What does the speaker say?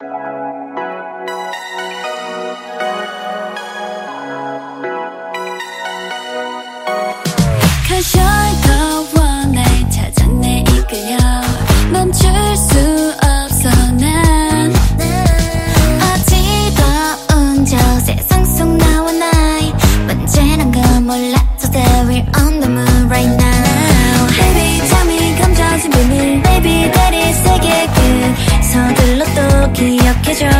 看向。 기억해줘.